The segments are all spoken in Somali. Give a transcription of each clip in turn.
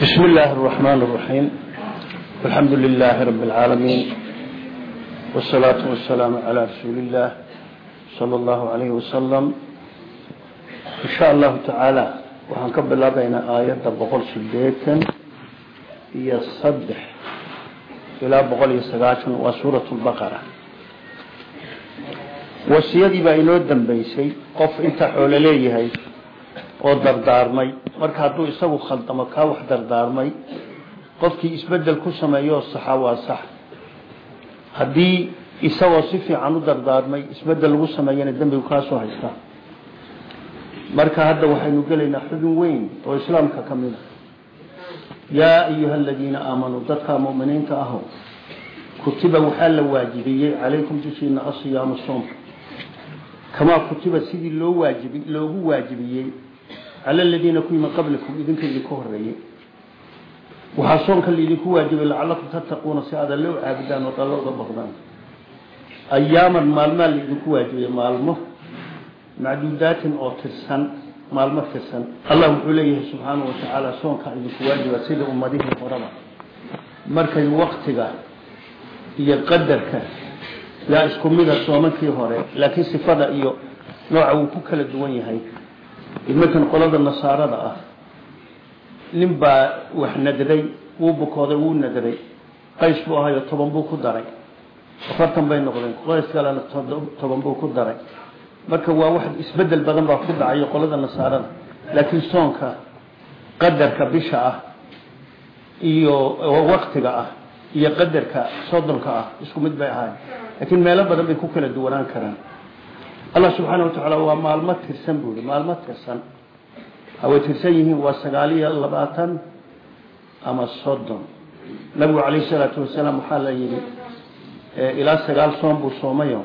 بسم الله الرحمن الرحيم الحمد لله رب العالمين والصلاة والسلام على رسول الله صلى الله عليه وسلم إن شاء الله تعالى waxaan ka bilaabaynaa aayadda boqol sideetan iyo saddex ilaa boqol iyo sagaashan waa suurat lbaqara wasiyadii baa inoo dambeysay qof inta xoolo leeyahay oo dardaarmay marka hadduu isagu khaldamo kaa wax dardaarmay qofkii isbeddel ku sameeyo saxa waa sax. Haddii isagoo si fiican u dardaarmay isbeddel lagu sameeyana dembigu kaasoo haysta. Marka hadda waxaynu gelaynaa xubin weyn oo islaamka ka mid a yaa ayuha aladiina aamanuu dadka muminiinta aho kutiba waxaa la waajibiyey calaykum dushiina asiyaamu soom kamaa kutiba sidii loo waajibi loogu waajibiyey cala aladiina ku yimid qablikum idinka idinku horeeyey waxaa soonka laidinku waajibay lacalakum tattaquuna si aad alle u caabudaan oo alle uga baqdaan ayaaman maalmaa laidinku waajibiyey maalmo macduudaatin oo tirsan maalmo tirsan allah wuxuu leeyahay subxaanahu watacaala soonka idinku waajiba sida ummadihii horaba markay waktiga iyo qadarka yaa isku mida soomankii hore laakiin sifada iyo nooca wuu ku kala duwan yahay iminkan qolada nasaarada ah nin baa wax nadray wuu bukooday wuu nadray. Qays buu ahayo toban buu ku daray. Afartan bay noqdeen qays kalena toban buu ku daray. Marka waa wax isbeddel badan baa ku dhacayo qolada nasaarada. Laakiin soonka qadarka bisha ah iyo waktiga ah iyo qadarka soddonka ah isku mid bay ahayn laakiin meelo badan bay ku kala duwanaan karaan allah subxaana watacaala waa maalmo tirsan buu i maalmo tirsan. Haway tirsan yihiin waa sagaal iyo labaatan ama soddon. Nabigu calayhi salaatu wasalaam waxaa la yidhi ilaa sagaal soom buu soomayo.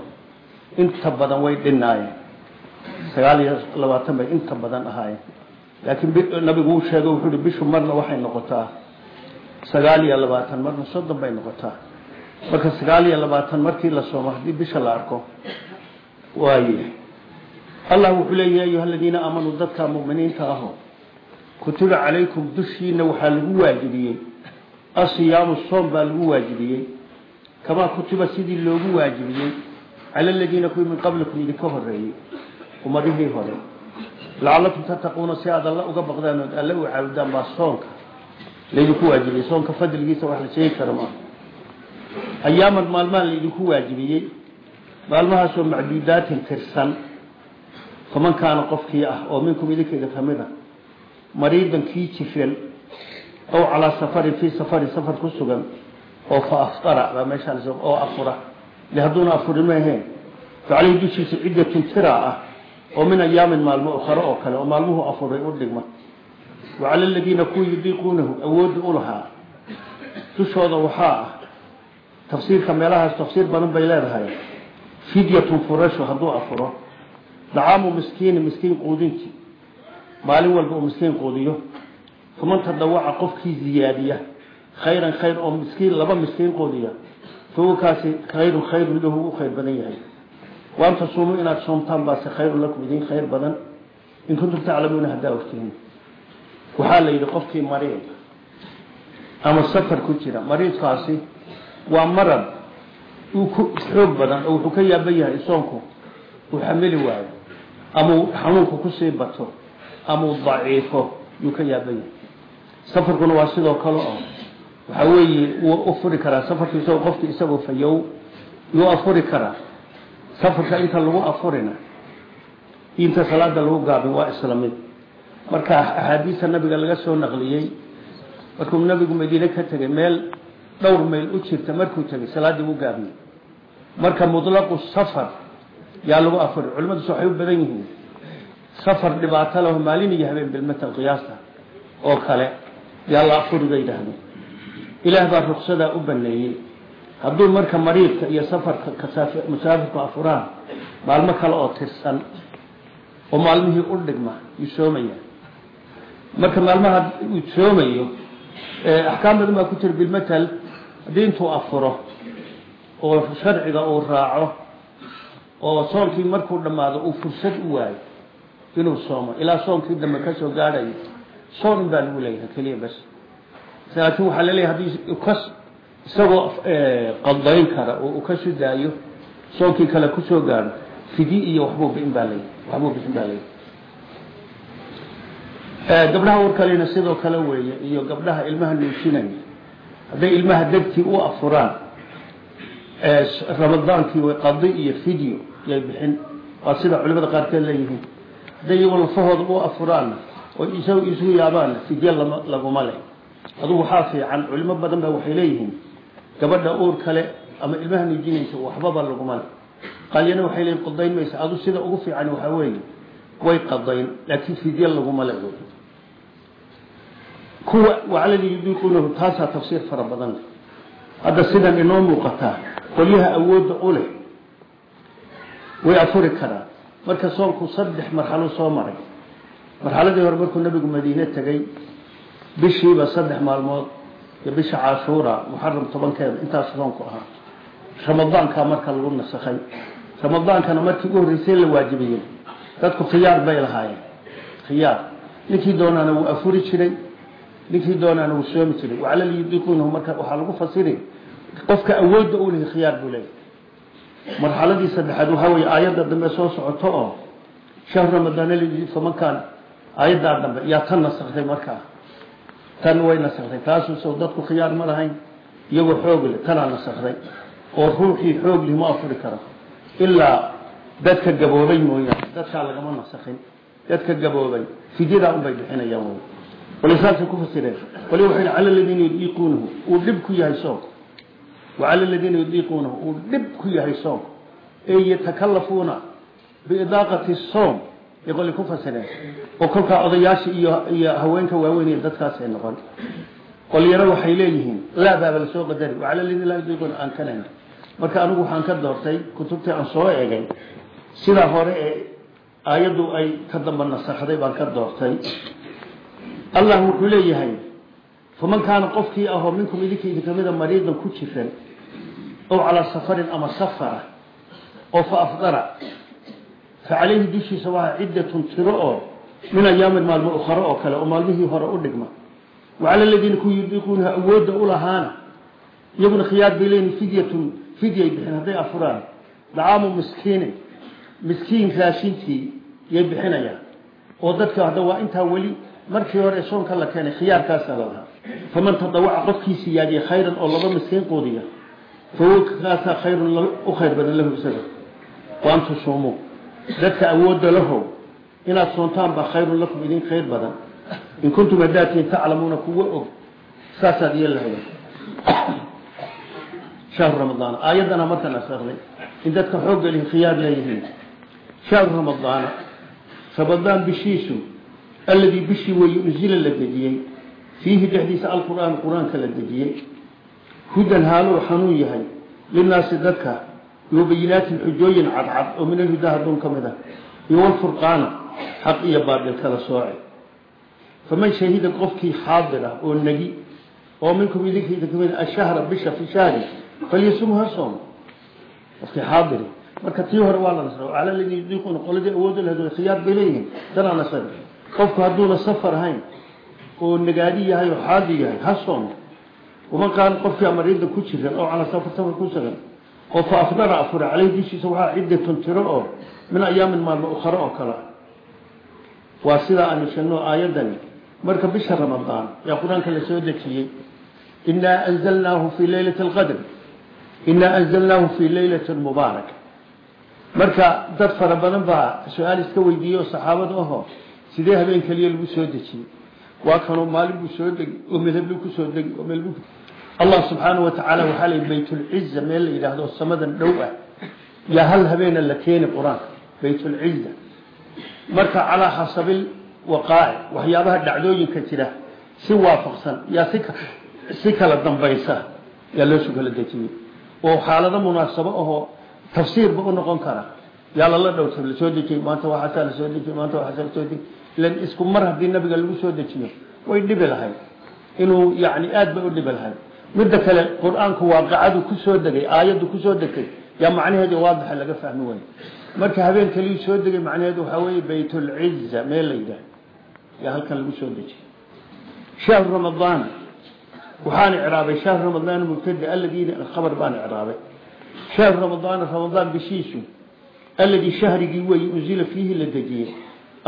Inta badan way dhinaayeen. Sagaal iyo labaatan bay inta badan ahaayeen. Laakiin nabigu uu sheegay wuxuu hi bishu marna waxay noqotaa. Sagaal iyo labaatan marna soddon bay noqotaa. Marka sagaal iyo labaatan markii la soomo haddii bisha la arko waaye allah wuxuu leeya ayuha aladiina aamanuu dadka muminiinta aho kutiba calaykum dushiina waxaa lagu waajibiyey. Asiyaamu soom baa lagu waajibiyey. Kamaa kutiba sidii loogu waajibiyey. Cala aladiina kuwii min qablikum idinka horeeyey ummadihii hore. Lacalakum tattaquuna si aad alla uga baqdaan ood alle u caabudaan baa soonka laydinku waajibiyey. Soonka fadligiisa wax la sheegi kara maaha ayaaman maalmaha laydinku waajibiyey maalmahaasoo macduudaatin tirsan faman kaana qofkii ah oo minkum idinkayga ka mid a mariidan kii jiran ow calaa safarin fii safarin safar ku sugan oo fa aftara baa meeshaan oo afura. De hadduuna afurin maaheen facaleyhi dushiisa ciddatun tira ah oo min ayaamin maalmo ukhare oo kale oo maalmuhu afuray u dhigma. Wa cala aladiina kuwa yudiiquunahu awoodda u lahaa. Dushooda waxaa ah tafsiirka meelahaas tafsiir badan bay leedahay fidyatun furashu hadduu afuro dacaamu miskiini miskiin quudinti maalin walba uu miskiin quudiyo. Faman tadawaca qofkii ziyaadiya khayran khayr oo miskiin laba miskiin quudiya. Fawakaasi khayrun khayrun lahu u khayr badan yahay. Waan tasuumuu inaad soomtaan baase khayrun lakum idin khayr badan. In kuntum taclamuuna haddaa ogtihiin waxaa la yidhi qofkii mariid ama safar ku jira. Mariidkaasi waa marad uu ku xoog badan oo wuxuu ka yaaban yahay soonku uu xamili waayo. Ama uu xanuunku ku sii bato. Ama uu daciifo yuu ka yaaban yahay. Safarkuna waa sidoo kale oo waxaa weeye wuu ufuri karaa. Safarka isagoo qofki isagoo fayow yuu afuri karaa. Safarka inta lagu afurina inta salaada lagu gaabin waa isla mid. Marka axaadiista nabiga laga soo naqliyey markuu nabigu madiine ka tegay meel dhowr mayl u jirta markuu tegay salaaddii u gaabiyey. Marka mutlaqu safar yaa lagu afuri culimadiis waxay u badan yihiin. Safar dhibaato leho maalin iyo habeen bilmatal qiyaasta oo kale yaa la afuri bay yidhaahdeen. Ilaah baa ruksadaa u baneeyey. Hadduu marka mariidka iyo safarka musaafirku afuraan maalmo kale oo tirsan oo maalmihii u dhigma yuu marka maalmaha uu soomayo axkaam badan ku jira bilmatal haddii intuu afuro oo sharciga uu raaco oo soonkii markuu dhammaado uu fursad u waayo inuu soomo ilaa soonkii dambe ka soo gaadhayo soon in baa lagu leeyahay keliya bas laakiin waxaa la leeyahay haddii kas isagoo qadayn kara oo uu ka sudaayo soonkii kale ku soo gaadho fidi iyo waxbuu bixin baa lay waxbuu bixin baa lay gabdhaha warkalena sidoo kale weeye iyo gabdhaha ilmaha nuujinaya hadday ilmaha degtii u afuraan ramadaankii way qadi iyo video yay bixin waa sida culimada qaarkeed leeyihiin. Hadday iyagoo lafahooda u afuraan oo isagu isugu yaabaan fidye lama laguma leh. Adugu waxaa fiican culimo badan ba waxay leeyihiin gabadha uur kale ama ilmaha nuujinaysa waxbaba laguma leh. Qalyana waxay leeyihiin qadayn maysa adu sida ugu fiican waxaa weeye way qadayn laakiin fidye laguma leh kuwa wacaladi yudiiquunahu taasaa tafsiir fara badan hadda sidan inoo muuqataa qolyaha awoodda u leh way afuri karaan. Marka soonku saddex marxalo soo maray marxaladii hore markuu nabigu madiine tegey bishiiba saddex maalmood iyo bisha cashuura muxaram tobankeeda intaas soonku ahaa. Ramadaankaa marka lagu nasakhay ramadaankana markii ugu horreysay la waajibiyey. Dadku khiyaar bay lahaayeen khiyaar. Ninkii doonaana wuu afuri jiray ninkii doonaana wuu soomi jiray. Wacalal yudiiquunahu marka waxaa lagu fasiri qofka awoodda u lehay khiyaar buu leeyahy marxaladii saddexaad waxaa weeye aayadda dambe soo socoto oo shahru ramadaan alladii famankaan aayaddaa dambe yaa tan nasakhtay markaa tan way nasakhtay taasuusa dadku khiyaar ma lahayn iyagoo xoog leh tanaa nasakhtay oo ruuxii xoog lih ma afuri karo. Ilaa dadka gaboobay mooyaane dadkaa lagama nasakhin dadka gaboobay fidyadaa unbay bixinayaan wacala aladiina yudiiquunahu uu dhib ku yahay soonku ee yatakalafuuna biidaaqati soom ay qoli ku fasireen. Oo kolkaa odayaasha iyo iyo haweenka waaweyn iyo dadkaas ay noqon. Qolyaro waxay leeyihiin laa baaba la soo qadari wacala aladiina laa yudiiquuna aan kanayn marka anigu waxaan ka doortay kutubtii aan soo egay sidaa hore ee aayaddu ay ka damba nasakday baan ka doortay allah wuxuu leeyahay faman kaana qofkii ahoo minkum idinka idin kamida mariidan ku jiran ow calaa safarin ama safara oo fa afdara fa calayhi dushiisa waa ciddatun tiro oo min ayaamin maalmo ukharo oo kale oo maalmihii hore u dhigma. Wacala aladiina ku yudiiquunaha awoodda u lahaana iyaguna khiyaar bay leeyihiin fidyatun fidyay bixin hadday afuraan dacaamu miskiinin miskiin raashintii yay bixinayaan oo dadka hadda waa intaa weli markii hore soonka la keenay khiyaarkaasaa la lahaa. Faman tadawaca qofkii siyaadiyey khayran oo laba miskiin quudiya fawkaasaa khayrun u khayr badan lahu isaga. Waan tusuumuu dadka awoodda lahow inaad soontaan baa khayrun lakum idin khayr badan. In kuntum hadaatiin taclamuuna kuwa og saasaad iyo lahayd shahru ramadaan aayaddana marka nasakday in dadka xoogga lihi khiyaar leeyihiin shahru ramadaana ramadaan bishiisu alladii bishii weeye unzila la dejiyey. Fiihi dhexdiisa alqur'aan qur'aanka la dejiyey. Hudan haaluu xanuun yahay. Linaasi dadka iyo bayinaatin xujooyin cadcad oo min alhudaa haduun ka mid ah. Iyo walfurqaana xaq iyo baadil kala sooce faman shahida qofkii xaadir ah oo negi oo minkum idinka idin ka mid ashahra bisha fi shahri falyasumha soom. Qofkii xaadiri marka tii hore waa la nasra cala ladii yudiiquuna qoladii awood lahayd khiyaar bay leeyihiin. Tanaa nasra qofku hadduuna safar ahayn oo nagaadi yahay oo xaadi yahay ha soomo waman qaala qofkii amariida ku jiran oo calaa safar safar ku sugan oo fa afdara afura caleyhi dushiisa waxaa ciddatun tiro oo min ayaamin maalmo ukharo oo kale. Waa sidaa aanu sheegno aayaddani marka bisha ramadaan yaa qur'aanka la soo dejiyey inaa anzalnaahu fii leylati alqadr inaa anzalnaahu fii leylati mubaarak. Marka dad fara badan baa su'aal iska weydiiyey oo saxaabada aho sidee habeen keliya lagu soo dejiyey? Waa kanoo maalin buu soo degi oo midhablu ku soo degi oo meel allah subxaanahu wa tacaala waxaa la baytulciza meel la yidhaahdo samadan dhow ah. Yaa hal habeena la keeni qur'aanka? Baytulciza marka calaa xasabil waqaaci waxyaabaha dhacdooyinka jira si waafaqsan yaa si kala dambaysa yaa loo soo kala dejiyey. Oo xaalado munaasabo ahoo tafsiirba u noqon kara yaa lala dhowta la soo dejiyey maanta waxaasaa la soo dejiyey maanta waxaasaa la soo dejiyey ilan isku mar haddii nabiga lagu soo dejiyo way dhibi lahayd. Inuu yani aad bay u dhibi lahayd. Midda kale qur'aanku waaqicadu ku soo degay aayaddu ku soo degtay. Yaa macnaheedu waadaxa laga fahmi way marka habeen kaliyu soo degay macnaheedu waxaa weeye baytulciza meel la yidhaah yaa halkan lagu soo dejiyey shahru ramadaan waxaan icraabay. Shahr ramadaan mubtada aladiina khabar baan icraabay. Shahru ramadaan ramadaan bishiisu alladii shahrigii weeye unzila fiihi la dejiyey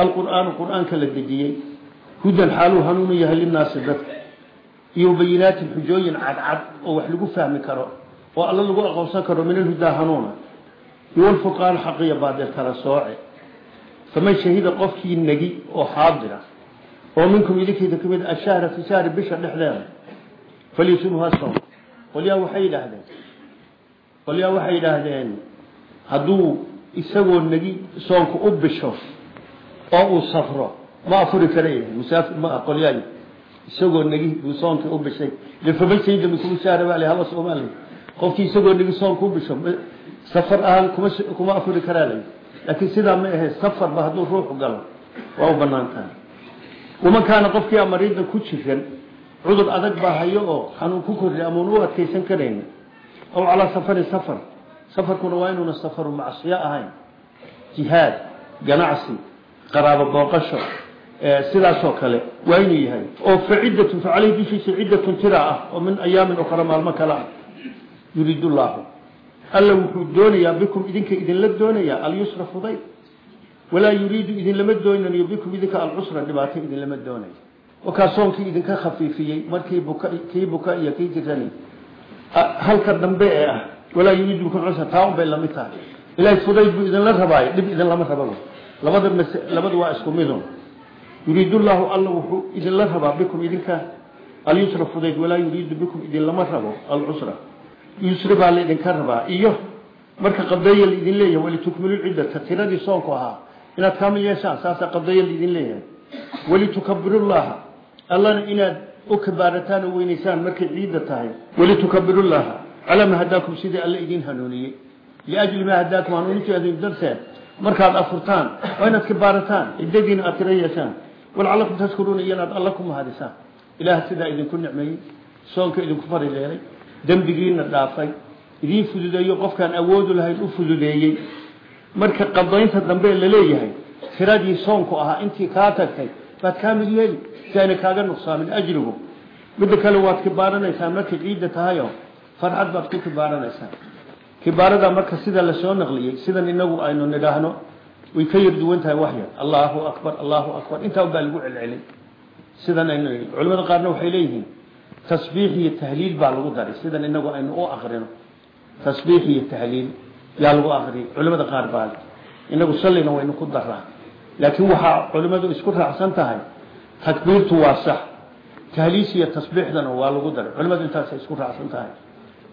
alqur'aanu qur'aanka la dejiyey hudan xaaluu hanuunu yahay linaasi dadka. Iyo bayinaatin xujooyin cadcad oo wax lagu fahmi karo oo alla lagu aqoonsan karo min alhudaa hanuuna. Iyo alfurqaan xaqiya baadil kala sooce. Faman shahida qofkii negi oo xaadira oo minkum idinkeeda ka mid ashahra fi shahri bisha dhexdeeda falyasumha som qolyaa waxay yidhaahdeen qolyaa waxay yidhaahdeen hadduu isagoo negi soonka u bisho oo uu safro ma afuri kara musaafir ma ah qolyaay isagoo negi buu soonka u bishay. Minkum shahra baa haba soomaali. Qofkii isagoo negi soonka u bisho safar ahaan kuma kuma afuri karaa lay laakiin sidaa ma ahe safarba hadduu ruuxu galo. Waa u bannaan tahay waman kaana qofkii amariida ku jiran cudur adag baa hayo oo xanuun ku korri amuun u adkaysan karayna aw calaa safarin safar. Safarkuna waa inuuna safaru macsiyo ahayn. Jihaad ganacsi qaraabo booqasho sidaasoo kale waa inuu yahay oo fa ciddatun fa caleyhi dushiisa ciddatun tira ah oo min ayaamin ukhra maalmo kale ah yuriid llaahu alla wuxuu doonayaa bikum idinka idinla doonayaa alyusra fudayd walaa yuriidu idinlama doonayo bikum idinka alcusra dhibaato idinlama doonayo wakaa soonkii idinka khafiifiyey markii buka kii buka iyo kii jirani. Halka dambe ee ah walaa yuriidu bikum cusra taa un labada mas labada waa isku midun yuriidu llaahu alla wuxuu idinla rabaa bikum idinka. Alyusra fudayd walaa yuriidu bikum idinlama rabo alcusra yusri baa laydinka rabaa. Iyo marka qadeeya laidin leeyahay walitukmilu ciddata tiradii soonku ahaa. Inaad kaamil yeeshaan saasaa qadeeya laidin leeyahay. Walitukabirullaha allana inaad u kabaarataan oo weynaysaan markay ciidda tahay. Walitukabirullaha calaa ma hadaakum sidii alla idin hanuuniyey. Liajli maa hadaakum hanuuninteedu darteed markaad afurtaan waa inaad kabaarataan ciddadiina aad tiro yeeshaan walacalakum tashkuruuna iyo inaad alla ku mahadisaan ilaah sidaa idinku nicmeeyey soonka idinku farileelay dembigiina dhaafay idiin fududeeyo qofkaan awoodu lahayn u fududeeyey. Marka qadaynta dambe la leeyahay tiradii soonku ahaa intii kaa tagtay baad kaamil yeeli si ayna kaaga nuqsaamin ajrigu. Midda kale waad kibaaranaysaa markay ciidda tahayo farxad baad ku kibaarada marka sida la soo naqliyey sidan inagu aynu nidhaahno way ka yar duwan tahay waxyar allahu akbar allahu akbar. Intaa baa lagu celcelin. Sidan aynu culimada qaarna waxay leeyihiin tasbiix iyo tahliil baa lagu daray. Sidan inagu aynu u akrino tasbiix iyo tahliil yaa lagu akriyay culimada qaar baa inagu sallina waynu ku daraa laakiin waxaa culimadu isku raacsan tahay takbiirtu waa sax. Tahliis iyo tasbiixdana waa lagu daray. Culimadu intaasay isku raacsan tahay.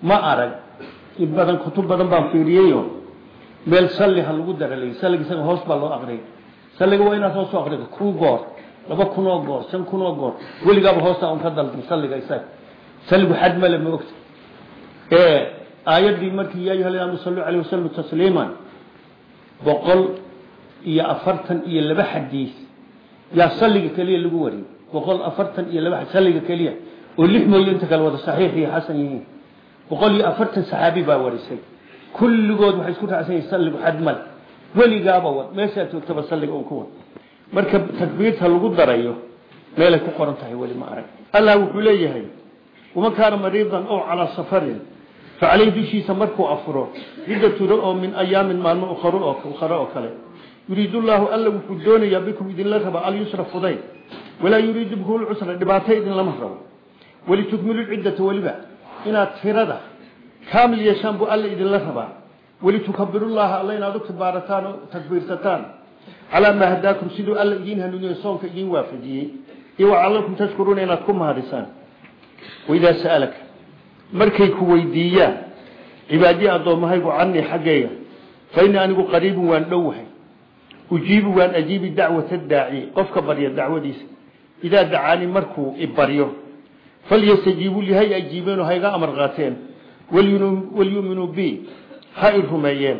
Ma arag in badan kutub badan baan fiiriyeyo meel salli ha lagu dara lay salliga isaga hoos baa loo aqriyay salliga waa inaad hoos u aqrido kun goor laba kun oo goor shan kun oo goor. Weligaaba hoosta un ka dalbay salliga isaga. Salligu xad male ma ogta. Ee aayaddii markii yaa ayuha alladina sallu alayhi wasallam tasliiman boqol iyo afartan iyo laba xadiis yaa salliga keliya lagu wariyey. Boqol afartan iyo laba salliga keliya. Oo lix mooye inta kale wada saxiix iyo xasan yihiin boqol iyo afartan saxaabi baa warisay. Kulligood waxay isku raacsan yihiin salligu xad male weligaaba wad. Meeshaa joogtaba salliga un ku wad. Marka takbiirta lagu darayo meelay ku qoran tahay weli ma arag. Allah wuxuu leeyahay waman kaana mariidan ow calaa safarin. Fa caleyhi dushiisa markuu afuro ciddatuna oo min ayaamin maalmo ukharo oo kale. Yuriidu llaahu alla wuxuu doonayaa bikum idinla raba alyusra fudayd walaa yuriidu bikum lcusra dhibaato idinlama rabo. Walitukmilu ciddata weliba inaad tirada. Kaamil yeeshaan buu alla idinla rabaa walitukabirullaha alla inaad u kibaarataan oo takbiirsataan. Calaa maa hadaakum siduu alla idiin hanuuniyo soonka idiin waafajiyey. Iyo wacalakum tashkuruuna inaad ku mahadisaan. Waidaa sa'alaka markay ku weydiiyaan cibaadiyi addoommahaygu canii xaggayga fa innii anigu qariibun waan dhowahay ujiibu waan ajiibi dacwata daaci qofka barya dacwadiisa. Idaa dacaanii markuu ibaryo hay ajiibeen oo hayga amar qaateen walyuuminuu bi ha i rumeeyeen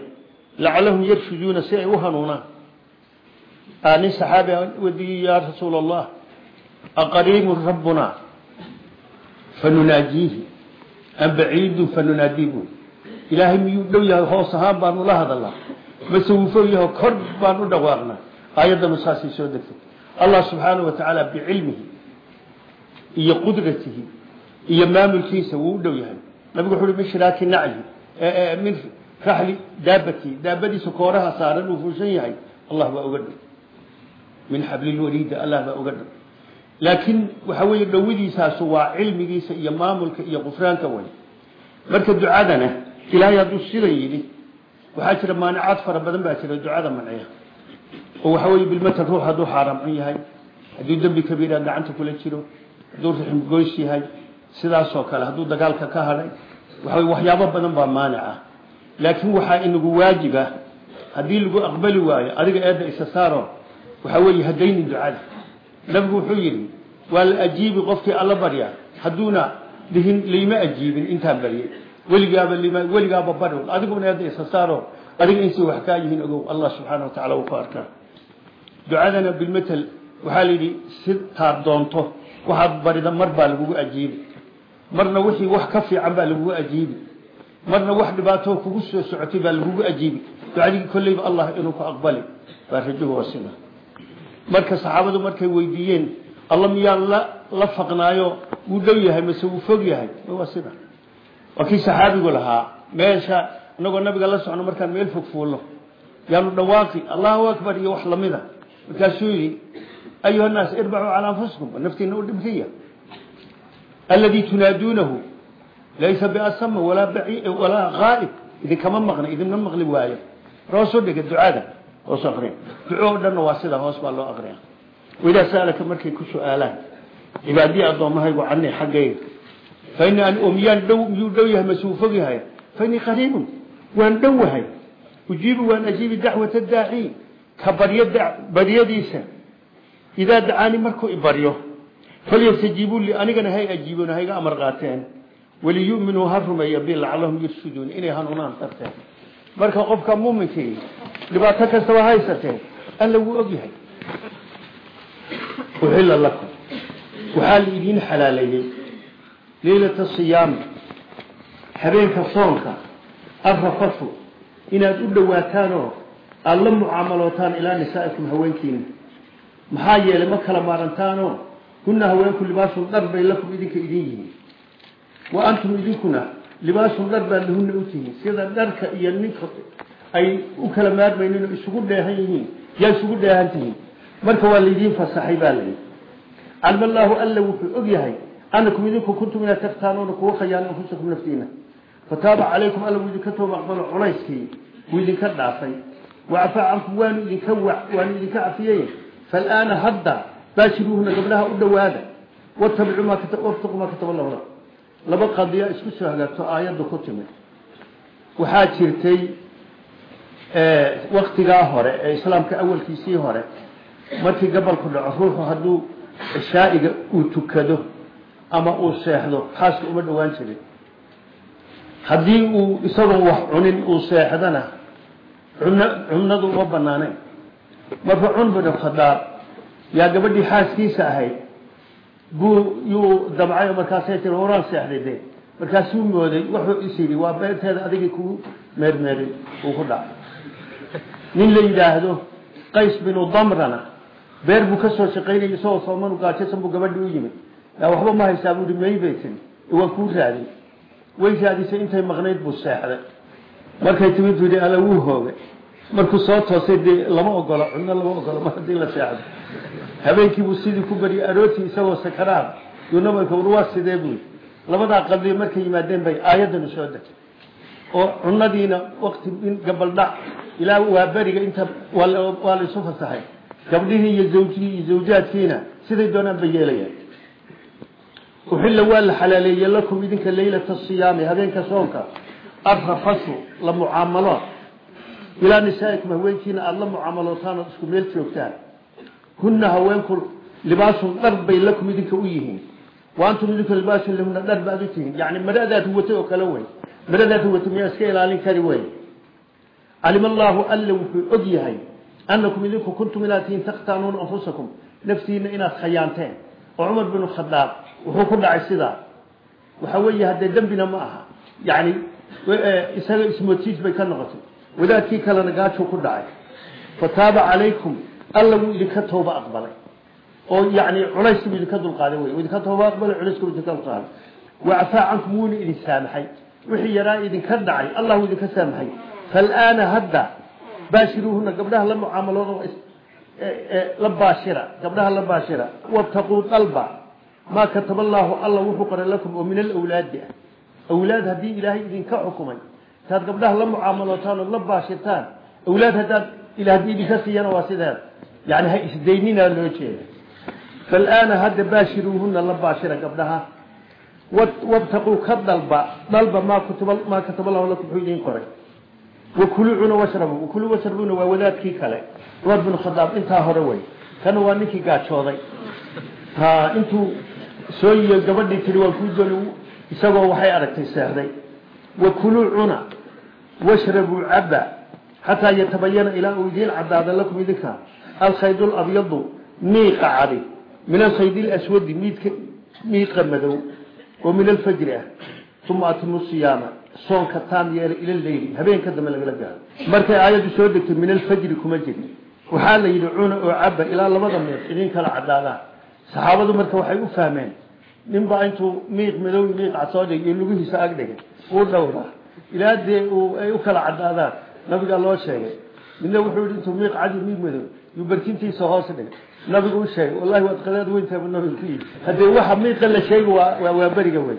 lacalahum yarshuduuna si ay u hanuunaan nin saxaabi wadiyi yaa rasuula allah aqariibun rabbuna fanunaajiihi am baciidun fanunaadii buy ilaahay miyuu dhow yahay hoos ahaan baanu la hadalnaa mase wuu fog yaho kor baan u dhawaaqnaa iyo qudratihi iyo maamulkiisa wuu u dhow yahay. Nabigu wuxuu uhi min shiraaki nacli min raxli daabati daabadiisa kooraha saaran uu fuushan yahay allah baa uga dhow. Min xablilwaliida allah baa uga dhow. Laakiin waxa weeye dhowadiisaasu waa cilmigiisa iyo maamulka iyo qufraanka way marka ducadana ilaahay hadduu sidan yidhi waxaa jira maanicaad fara badan baa jira ducada manciya oo waxa weeye bilmatal ruux hadduu xaaraamcun yahay hadduu dembi kabiira gacanta kula jiro hadduu rixim goys yahay sidaasoo kale hadduu dagaalka ka hadhay waxa weye waxyaabo badan baa maanica laakiin waxaa inagu waajiba haddii lagu aqbali waayo adiga eedda isa saaro waxa weeye hadayni ducada. Nabigu wuxuu yidhi waa la ajiibi qofkii alla barya hadduuna dhihin layma ajiibin intaan baryay weligaaba lima weligaaba bari adiguna eedda isa saaro adiga insi wax kaa yihiin ogow allah subxaana wa tacala uu ku arkaa. Ducadana bilmatel waxaa la yidhi si taad doonto waxaad barida mar baa lagugu ajiibi. Marna wixii wax ka fiican baa lagugu ajiibi. Marna wax dhibaato kugu soo socotay baa lagugu ajiibi. Ducadii kolleyba allah inuu ku aqbali. Baa rajuhu waa sida marka saxaabadu markay weydiiyeen alla miyaa la la faqnaayo? Wuu dhow yahay mase wuu fog yahay? Waa sida waa kii saxaabigu lahaa meesha inagoo nabiga la socno markaan meel fog fuulno. Yaanu dhawaaqi allahu akbar iyo wax lamida markaasuu yidhi ayuha nnaas irbacuu calaa anfusikum naftiina u dhimriya alladii tunaaduunahu laysa biasama walaa bai walaa ghaa'ib idinkama maqna idinma maqli waayo hoosoo dhega ducada hoos aqriya duco oo dhanna waa sida hoos baa loo aqriya waidaa sa'alaka markay ku su'aalaan cibaadii addoommahaygu canii xaggayga fa ini an omiyaan dhow miyuu dhow yahay mase uu fog yahay fa innii qariibun waan dhowahay idaa dacaani markuu ibaryo falyastajiibuu lii anigana hay ajiibon hayga amar qaateen waliyuminuu ha rumeeya bi lacalahum yurshuduun inay hanuunaan darteen marka qofka muuminkii dhibaato kastaba haysatee alla wuu og yahay uxilla lakum waxaa la idiin xalaaleeyey leylata siyaami habeenka soonka arrafafu inaad u dhowaataanoo aada la mucaamalootaan ilaa nisaa'ikum haweenkiina idin yihiin wa antum idinkuna libaasun dhar baad lahunna u tihiin sida dharka iyo ninka ay u kala maarmaynin oo isugu dheehan yihiin yaa isugu dheehan tihiin marka waa laydiin fasaxay baa layidhi calima allaahu alla wuxuu og yahay anakum idinku kuntum inaad taktaanuuna kuwa khayaan anfusakum naftiina fataaba calaykum alla wuu idinka tooba aqbalo culayskii wuu idinka dhaafay wacafaa cankum waanu idinka hadda baashiruuhuna gabdhaha u dhowaada watabicuu maa waftaquu maa kataba allahu lakum laba qadiya isku soo hagaagto aayadda ku timid waxaa jirtay waktigaa hore ee islaamka awalkiisii hore markii gabalku dhaco ruuxu hadduu shaa'iga uu tukado ama uu seexdo xaaska uma dhowaan jirin haddii uu isagoon wax cunin uu seexdana cunadu uma banaanayn marka cun bin khadaab yaa gabadhii xaaskiisa ahayd buu yuu damcay markaasay tii horaan seexday de markaasuu mooday wuxuu is yidhi waa beerteeda adigii kugu meermeerin uu ku dhacay nin la yidhaahdo qays binu damrana beer buu ka soo shaqaynayay isagoo soomanu gaajasan buu gabadhii u yimid. Yaa waxba ma haysaa buu yihi may bay tiri waan kuu raadin. Way raadisay intay maqnayd buu seexday. Markay timid buu yidhi alla wuu hoogay markuu soo toosay dee lama ogolo cunno lama ogolo mar haddii la seexdo habeenkiibuu sidii ku baryay arootii isagoo sakaraad duunamarka war waa sidee buu labadaa qadiyo markay yimaadeen bay aayaddanu soo degtay oo cunadiina wakti in gabaldhac ilaa waa beriga inta waa la isu fasaxay. Gabdhihii iyo zawjihii iyo zawjaadkiina siday doonaan bay yeelayaan. Uxilla waa la xalaaleeyey lakum idinka leylata siyaami habeenka soonka. Arrafasu la mucaamalo ilaa nisaa'ikum haweenkiina aada la mucaamalootaan ood isku meel joogtaan. Hunna haweenku libaasun dhar bay lakum idinka u yihiin. Wa antum idinku libaasun lahunna dhar baad u tihiin. Yani maradaad huwatay oo kale wey. Maradaad huwatay miyaa iska ilaalin kari wey. Calima allaahu alla wuxuu og yahay annakum idinku kuntum inaad tihiin takhtaanuuna anfusakum. Naftiina inaad khayaanteen. Oo cumar binu khadaab wuxuu ku dhacay sidaa. Waxa weeye haddee dembina ma aha. Yani isaga ismoodsiis bay ka noqotay wadaadkii kalena gaajuu ku dhacay. Fataaba calaykum alla wuu idinka tooba aqbalay. Oo yani culayskibuu idinka dulqaaday wey idinka tooba aqbalay culayskibuu idinka dulqaaday. Wacfaa cankum wuuna idin saamaxay wixii yaraa idinka dhacay allahu idinka saamaxay faalaana hadda baashiruuhuna gabdhaha la mucaamalooda la baashira. Gabdhaha la baashira. Wabtaquu dalba maa kataba allaahu alla wuxuu qoray lakum oo min alawlaadi ah. Awlaad haddii ilaahay idinka xukumay intaad gabdhaha la mucaamalootaan ood la baashirtaan awlaad haddaad ila haddii idinka siiyana waa sideeda yani ha isdayninaa loo jeeda faalaana hadda baashiruuhuna la baashira gabdhaha. Wabtaquu ka dalba dalba maa kutaba maa kataba allahu lakum wuxuu idin qoray. Wakuluu cuna washrabuu wakuluu washrabuna waa wadaadkii kale. Cumar bin khadaab intaa hore wey. Kana waa ninkii gaajooday. Ha intuu soo yiyo gabadhii tiri waan kuu dooni isagoo waxay aragtay seexday. Wakuluu cuna washrabuu caba xataa yatabayana ilaa uu idiin cadaada lakum idinka alkhayd labyadu miiqa cadi min alkhayd laswadi miidka miiqa madow oo min alfajri ah uma atimu siyaama soonka taam yeela ila leyli habeenka dambe lagala gaaro markay aayaddu soo degtay min alfajri kuma jirin waxaa la yidhi cuna oo caba ilaa labada miiq idin kala cadaadaan saxaabadu marka waxay u fahmeen ilaa dee ay u kala cadaadaan nabigaa loo sheegay. Midna wuxuu yidhi intuu miiq cadi miiq madow yuu barkintiisa hoos dhigay. Nabigu u sheegay wallahi waad qadaad weyntabu nabigu ku yidhi. Haddee waxa miiqa la sheegi waa waa beriga wey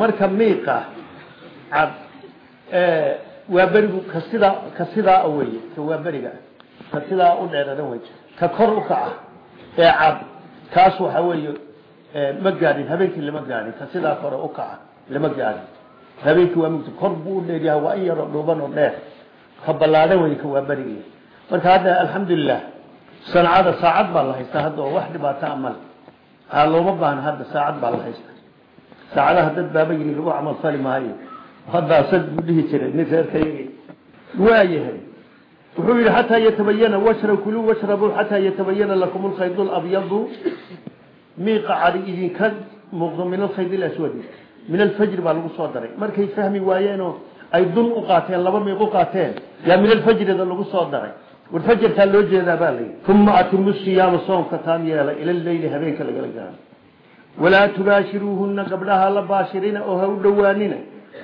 marka miiqa cad waa berigu ka sidaa ka sidaa weye ka waa beriga ka sidaa u dheeraran wey ka kor habeenkii waa mugdi kor buu dheeryahay waa in yaroo dhuuban oo dheer. Ka ballaadhan wey ka waa berigi marka hadda alxamdulilah sancada saacad baa la haystaa hadda oo wax dhibaato amal. Aa looma baahna hadda saacad baa la haystaa. Saacadaha dad baaba yiri lagu camal fali maayo. Haddaa sad buu dhihi jiray nin reerkayagi waayahay wuxuu yidhi xataa yatabayana washra kuluu washrabuu xataa yatabayana lakum alkhayd labyadu miiqa cadi idinka muuqdo min alkhayd laswadi min alfajri baa lagu soo daray. Markay fahmi waayeenoo ay dun u qaateen laba miiq u qaateen yaa min alfajrida lagu soo daray. War fajarkaa loo jeedaa baa layidhi. Uma atimu siyaama soomka taam yeela ila leyli habeenka lagala gaaro. Walaa tubaashiruuhuna gabdhaha la baashirina oo ha u dhowaanina.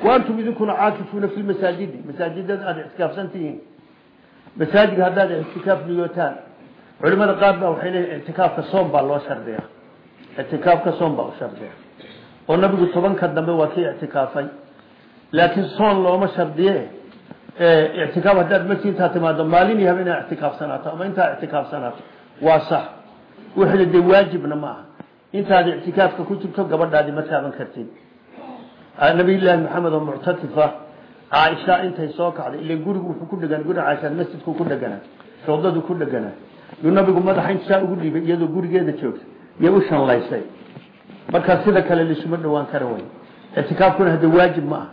Waantum idinkuna caakifuuna fi masaajidi. Masaajidada aada ictikaafsan tihiin. Masaajidka haddaad ictikaaf niyootaan culimada qaar baa waxay leeyihiin ictikaafka soom baa loo shardiya ictikaafka soom baa u shardiya oo nabigu tobanka dambe waa kii ictikaafay. Laakiin soon looma shardiye ictikaaf haddaad masjid intaa timaado maalin iyo habeen ictikaafsanaato ama intaa ictikaafsanaato waa sax. Wixii dee waajibna ma aha. Intaad ictikaafka ku jirto gabadhaadi ma taaban kartid. Nabiyullaahi maxamed oo muctakifa caaisha intay soo kacday ila gurigu wuxuu ku dhegan guriga caaisha masjidku ku dheganaa rawdadu ku dheganaa yuu nabigu madaxa intaa ugu dhiibay iyadoo gurigeeda joogta iyo u shanlaysay markaa sida kale lisuma dhowaan kara wey ictikaafkuna hadde waajib ma aha.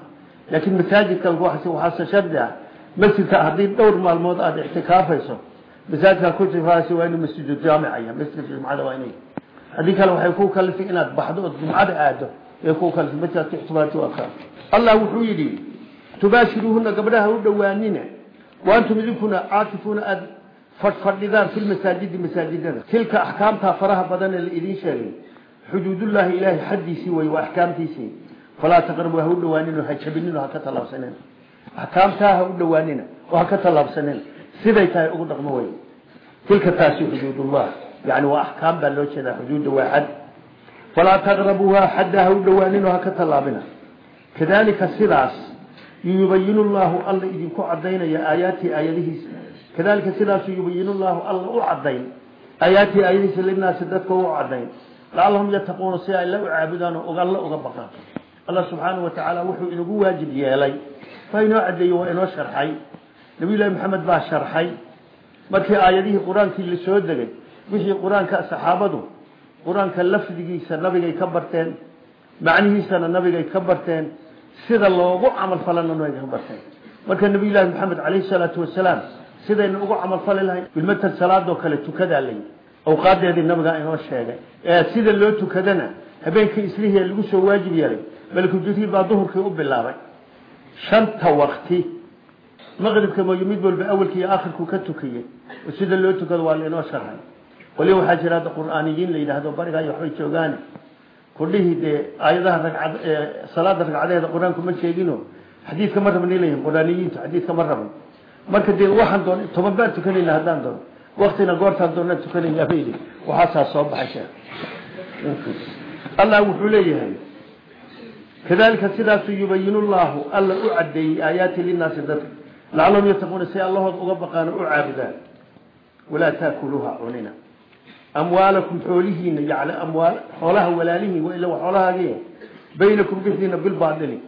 Laakiin masaajidka waxaase shardi ah masjidka haddii dhowr maalmood aada ictikaafayso masaajidka ku tifaasi waa inuu masjidu jaamicaya masjidka jumcada waa inay haddii kale waxay ku kalifay inaad baxdo ood jumcada aado ee ku kalifay masjidka ixtibaati waa kaa allah wuxuu yidhi tubaashiruuhuna gabdhaha u dhowaanina waantum idinkuna caakifuuna aad fadhfadhidaan fi lmasaajidi masaajidada. Tilka axkaamtaa faraha badan ee la idiin sheegay xuduudullaahi ilaahay xaddiisii wey waa axkaamtiisii. Falaa taqrabu ha u dhowaanino ha jabinino ha ka tallaabsanina axkaamtaa ha u dhowaanina oo ha ka tallaabsanina siday tahay ugu dhaqmo wey tilka taasi xuduudullah. Yani waa axkaam baa loo jeedaa xuduudda waa xad. Falaa taqrabuuha xadda ha u dhowaanino ha ka tallaabina. Kadalika sidaas yubayinu llahu alla idinku cadaynaya aayaatii aayadihiisa. Kadalika sidaasu yubayinu lacallahum yattaquuna si ay la u caabudaan oo alla uga baqaan allah subxaanahu watacaala wuxuu inagu waajib yeelay waa inoo cadeeye waa inoo sharxay nabiyullahi maxamed baa sharxay markii aayadihii qur'aankii la soo degay wixii qur'aanka saxaabadu qur'aanka lafdigiisa nabigay ka barteen macnihiisana nabigay ka barteen sida loogu camal falana nabigay ka barteen marka nabiyullaahi maxamed calayhi salaatu wasalaam sidayna ugu camal fali lahayn bilmatal salaadoo kale tukadaa layi awqaadeedii nabigaa inoo sheegay. Ee sida loo tukadana habeenkii islihii lagu soo waajib yeelay malku jibriil baa duhurkii u bilaabay. Shanta wakti maqribka mid walba awalkii iyo akhirku ka tukiyey. Oo sida loo tukado waa lainoo sharxay. Waliba waxaa jira hadda qur'aaniyiin la yidhaahdo bariga iyo waxbay joogaane kudhihii dee aayadaha ragcad salaada ragcadeeda qur'aanku ma sheegino. Xadiidka ma rabni leeyihiin quraaniyiintu xadiidka ma rabno marka dee waxaan doon toban waktina goortaan doonaan tukanayna baydi waxaasaa soo baxay sheekh allah wuxuu leeyahay kadalika sidaasu yubayin llahu alla u cadeeyey aayaati linaasi dadka. Lacalahum yataquuna si allahood uga baqaan u caabudaan. Walaa taakuluuha cunina amwaalakum xoolihiina yani amwaal xoolaha walaalihiin wa ila xoolahaagi baynakum dhexdiina bilbaadili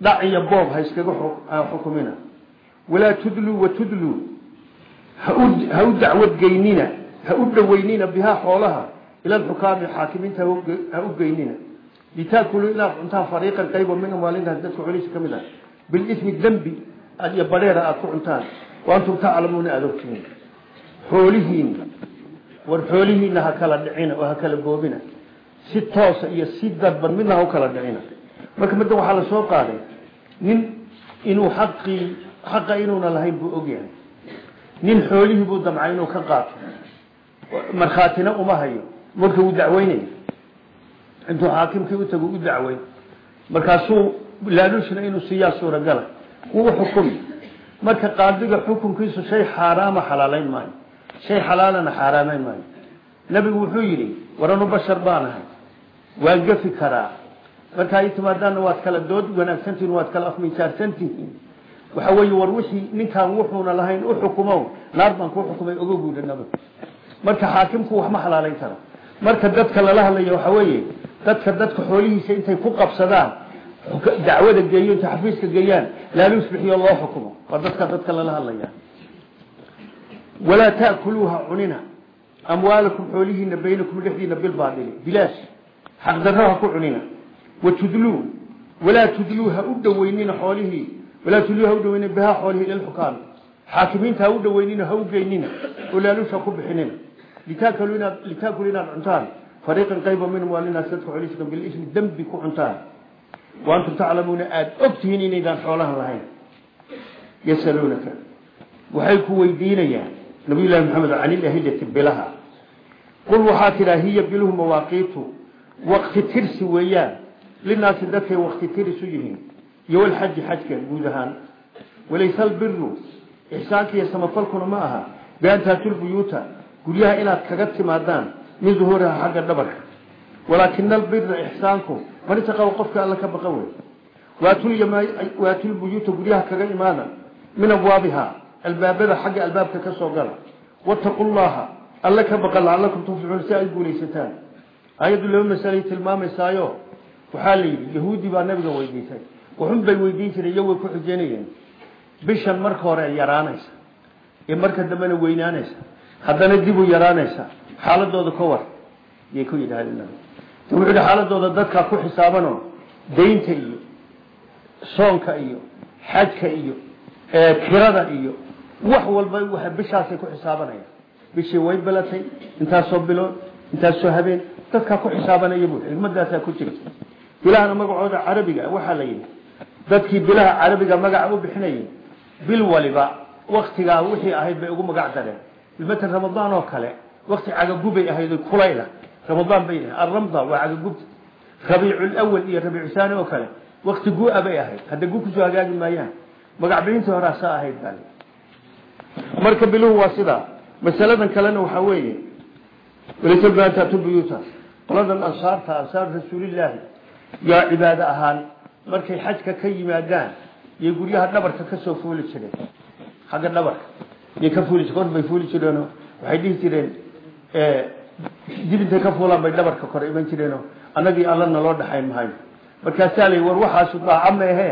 dhac iyo boob ha iskaga xukumina. Walaa tudluu watudluu ha u dacwadgeynina ha u dhoweynina bihaa xoolaha ila alxukaami xaakimiinta ha u geynina. Litaakuluu inaad cuntaan fariiqan qaybo min amwaalintaas dadka xolihiisa ka mid ah. Bilismi dembi iyo badheera aad ku cuntaan wa antum taclamuuna aada ogtihiin. Xoolihiina war xoolihiina ha kala dhicina oo ha kala boobina si toosa iyo si dadban midna ha u kala dhicina. Marka midda waxaa la soo qaaday nin inuu xaqii xaqa inuuna lahayn buu ogyahay nin xoolihii buu damcay inuu ka qaato. Markhaatina uma hayo. Marka wuu dacweynaya intuu xaakimkii u tago u dacweyn markaasuu laaluushna inuu siiyaa suuragala. Wuu xukumi. Marka qaadiga xukunkiisu shay xaaraama xalaalayn maayo. Shay xalaalana xaaraamayn maayo. Nabigu wuxuu yidhi waranu bashar baan ahay. Waan gafi karaa. Marka ay timaadaanna waad waxa weeye war wixii ninkaan wuxuuna lahayn u xukumow naar baan kuu xukumay ogo guudha nabigu marka xaakimku wax ma xalaalayn karo. Marka dadka lala hadlayo waxa weeye dadka dadka xoolihiisa intay ku qabsadaan dacwada geeyo intay xafiiska geeyaan laaluus bixiyo loo xukumo. Waa dadka dadka lala hadlaya walaa taakuluuha cunina. Amwaalakum xoolihiina baynakum dhexdiina bilbaadili bilaash. Xaqdarro ha ku cunina. Watudluu walaa tudluu ha u dhoweynina xoolihii walaa tudluu ha u dhoweynina bihaa xoolihii ila lxukaam xaakimiinta ha u dhoweynina ha u geynina oo laaluush ha ku bixinina. Litaakulu inaad cuntaan. Fariiqan qayba min amwaalinaas dadka xoolihiisa bilismi dembi ku cuntaan. Wa antum taclamuuna aada ogtihiin inaydaan xoolahan lahayn. Yasaluunaka. Waxay ku weydiinayaan nabiyullahi maxamed can ilahillati bilaha. Qul waxaa tidhaa hiya biluhu mawaaqiitu. Wakti tirsi weeyaan. Linaasi dadkay wakti tirisu yihiin iyo walxaji xajka guud ahaan. Walaysa albiru ixsaanka iyo samafalkuna ma aha bian taatulbuyuuta guryaha inaad kaga timaadaan min duhuuriha xagga dhabarka. Walaakina albira ixsaanku man itaqaa qofka alla ka baqa wey waatulbuyuuta guryaha kaga imaada min abwaabiha albaabada xagga albaabka ka soo gala. Wataqu llaha alla ka baqa lacalakum tuflixuun si ay guulaysataan. Ayaddu laba masalay tilmaamaysaayo. Waxaa la yidhi yahuudi baa nabiga weydiisay waxun bay weydiin jireen iyo way ku xujeynayeen bishan marka hore yaraanaysa ee marka dambena weynaanaysa haddana dib u yaraanaysa xaaladooda ka war yay ku yidhahdeen wuxuu yidhi xaaladooda dadkaa ku xisaabanoo daynta iyo soonka iyo xajka iyo kirada iyo wax walba wa bishaasay ku xisaabanayaan. Bishii way balatay intaasoo bilood intaasoo habeen dadkaa ku xisaabanaya bu xikmadaasaa ku jirta bilahana magacooda carabiga waxaa la yidhi dadkii bilaha carabiga magaca u bixinayay bil waliba waktigaa wixii ahayd bay ugu magac dareen. Matan ramadaan oo kale wakti cagagubay ahayd kulayla. Ramadaan bay aramda waa cagagubta rabiiculawal iyo rabiicu saani oo kale wakti gu-a bay ahayd. Hadda gu ku soo hagaagi maayaan. Magac bixintii horaa saa ahayd baa marka biluhu waa sidaa masaladan kalena waxaa weeye walatabuyuta qoladan ansaarta ansaar rasuulilaahi yaa cibaado ahaan markay xajka ka yimaadaan iyo guryaha dhabarka ka soo fuuli jireen xagga dhabarka yay ka fuuli kor bay fuuli jireenoo waxay dhihi jireen dib intay ka fuulaan bay dhabarka kore iman jireenoo annagii alla naloo dhaxayn mahayo markaasaa la war waxaasu daaca maehe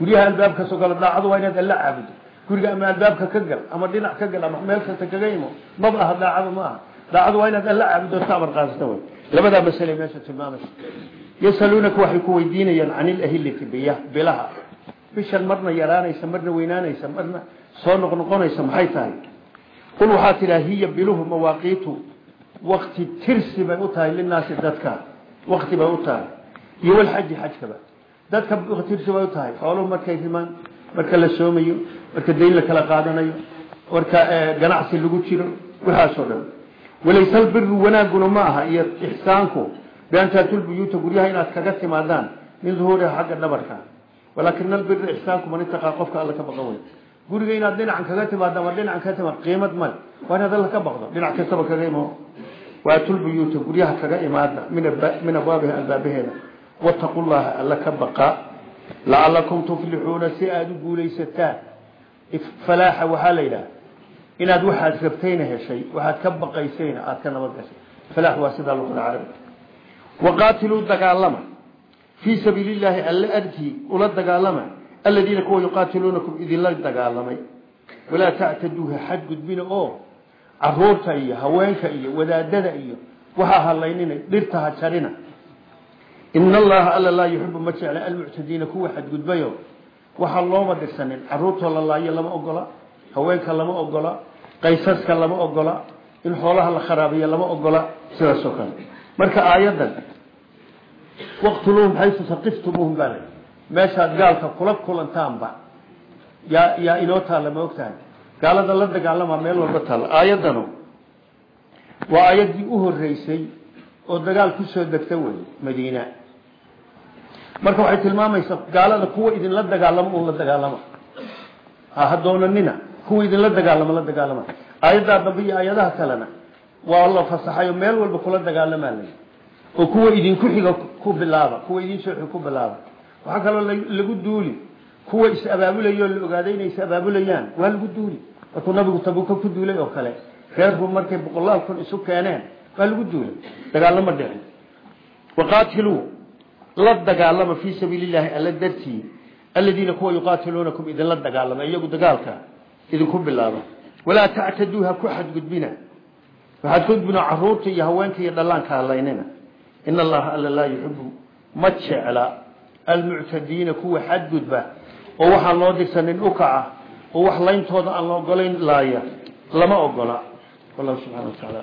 guryaha albaabka soo galo daacadu waa inaad alla caabudo. Guriga ama albaabka ka gal ama dhinac ka gal ama meel kasta kaga imo maba aha daacadu ma aha. Daacadu waa inaad alla caabudo taamar qaadata wey labadaa masale meesha tilmaamaysa yasaluunaka waxay ku weydiinayaan can ilahillati biya bilaha. Bishan marna yaraanaysa marna weynaanaysa marna soo noqnoqonaysa maxay tahay? Qul waxaa tidhaha hiya biluhu mawaaqiitu. Wakti tirsi bay u tahay linaasi dadka. Wakti bay u tahay. Iyo walxaji xajkaba dadka tirsi bay u tahay. Xooluhu markay rimaan marka la soomayo marka dayn la kala qaadanayo marka ganacsi lagu jiro waxaasoo dhan. Walayse albiru wanaaguna ma aha iyo ixsaanku bian taatuu lbuyuuta guryaha inaad kaga timaadaan min duhuuriha xagga dhabarka walaakina albira ixsaanku man itaqaa qofka alla ka baqan wey guriga inaad dhinacan kaga timaado ama dhinacan kaga timaad qiimad male waa inaad alla ka baqdo dhinac kastaba kaga imo waatulbuyuuta guryaha kaga imaada min abwaabiha albaabaheeda wataqu llaha alla ka baqa lacalakum tuflixuuna si aada u guulaysataan falaaxa waxaa la yidhaha inaad waxaad rabtayna heshay waqaatiluu dagaalama fii sabiili llaahi alle artii ula dagaalama aladiina kuwa yuqaatiluunakum idinla dagaalamay walaa tactaduuha xadgudbina oo carruurta iyo haweenka iyo wadaadada iyo waxaa halaynina dhirta ha jarina ina allaha alla laa yuxibu ma jecla almuctadiina kuwa xadgudbayo waxaa looma dirsanin caruurtoo la laayo lama ogola haweenka lama ogola qaysaska lama ogola in xoolaha la kharaabiyo lama ogola sidaasoo kale marka aayadan waqtuluuhum xaysu saqiftumuuhum baa la meeshaad gaalka kula kulantaanba yaa yaa inoo taalla ma ogtahay? Gaalada la dagaalama meel walba taalla. Aayadanu waa aayaddii u horeysay oo dagaal ku soo degta wey madiina. Marka waxay tilmaamaysaa gaalada kuwa idinla dagaalamo un la dagaalama. Hadoonanina kuwa idinla dagaalamo la dagaalama. Aayaddaa dambe iyo aayadaha kalena waa la fasaxayo meel walba kula dagaalamaa la oo kuwa idinku xiga ku bilaaba kuwa idin soo ku bilaaba. Waxaa kaloo lagu duuli kuwa is abaabulayo la ogaaday inay is abaabulayaan waa lagu duuli. Markuu nabigu tabuka ku duulay oo kale reerku markay boqolaal kun isu keeneen waa lagu duulay. Dagaalama dhicin. Waqaatiluu la dagaalama fii sabiili llahi alla dartii aladiina kuwa yuqaatiluunakum idinla dagaalama iyagu dagaalka idinku bilaaba. Walaa tactaduu ha ku xadgudbina. Xadgudbina carruurta iyo haweenka iyo dhallaanka halaynina in allaha alla laa yuxibu ma jecla almuctadiina kuwa xadgudba oo waxaan loo dirsanin ukaca oo wax layntooda aan la ogolayn laaya lama ogola wallahu subxana wa tacaala